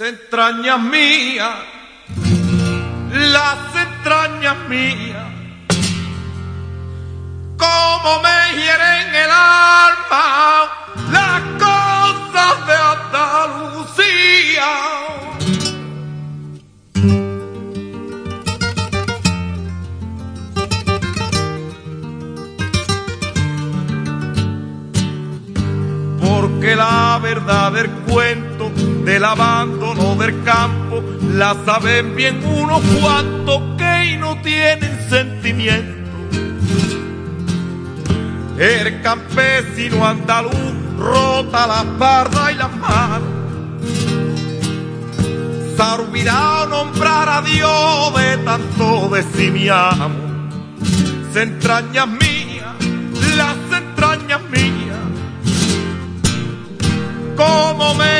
entrañas mías, las entrañas mías, como me hieren el alma Porque la verdad del cuento del abandono del campo la saben bien unos cuantos que no tienen sentimiento. El campesino andaluz rota la parda y las manos. Se ha olvidado nombrar a Dios de tanto decir mi amo. Se entrañas mías, las entrañas mías.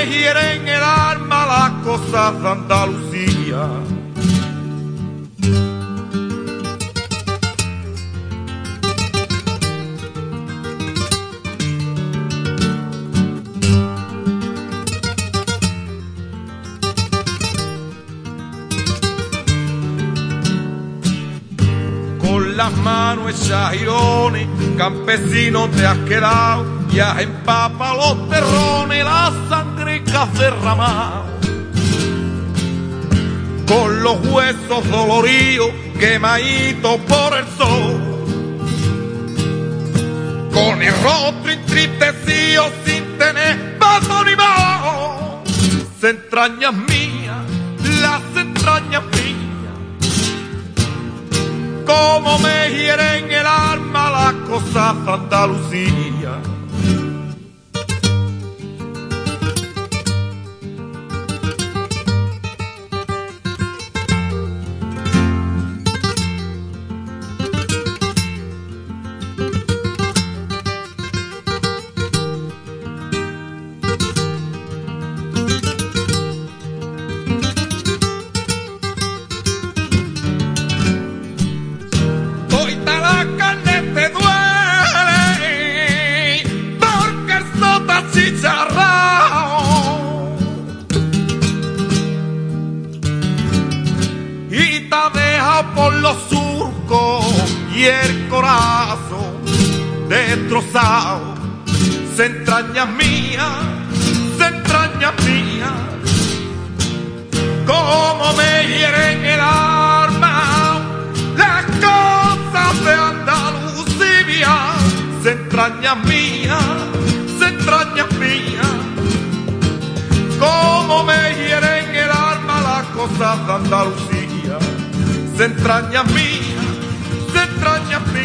Hieren el alma las cosas de Andalucía. con las manos hechas girones, campesino te has quedado, ya empapa los terrones, la sangre que has. Con los huesos doloridos, quemaditos por el sol. Con el rostro entristecido sin tener paso ni voz. Se entrañas mías, las entrañas mías como me hieren el alma las por los surcos y el corazón destrozado. Se entrañas mías, se entrañas mías, como me hieren el alma. Las cosas de Andalucía, se entrañas mías, se entrañas mías, como me hieren el alma las cosas de Andalucía, se entrañas mías, se entrañas mías,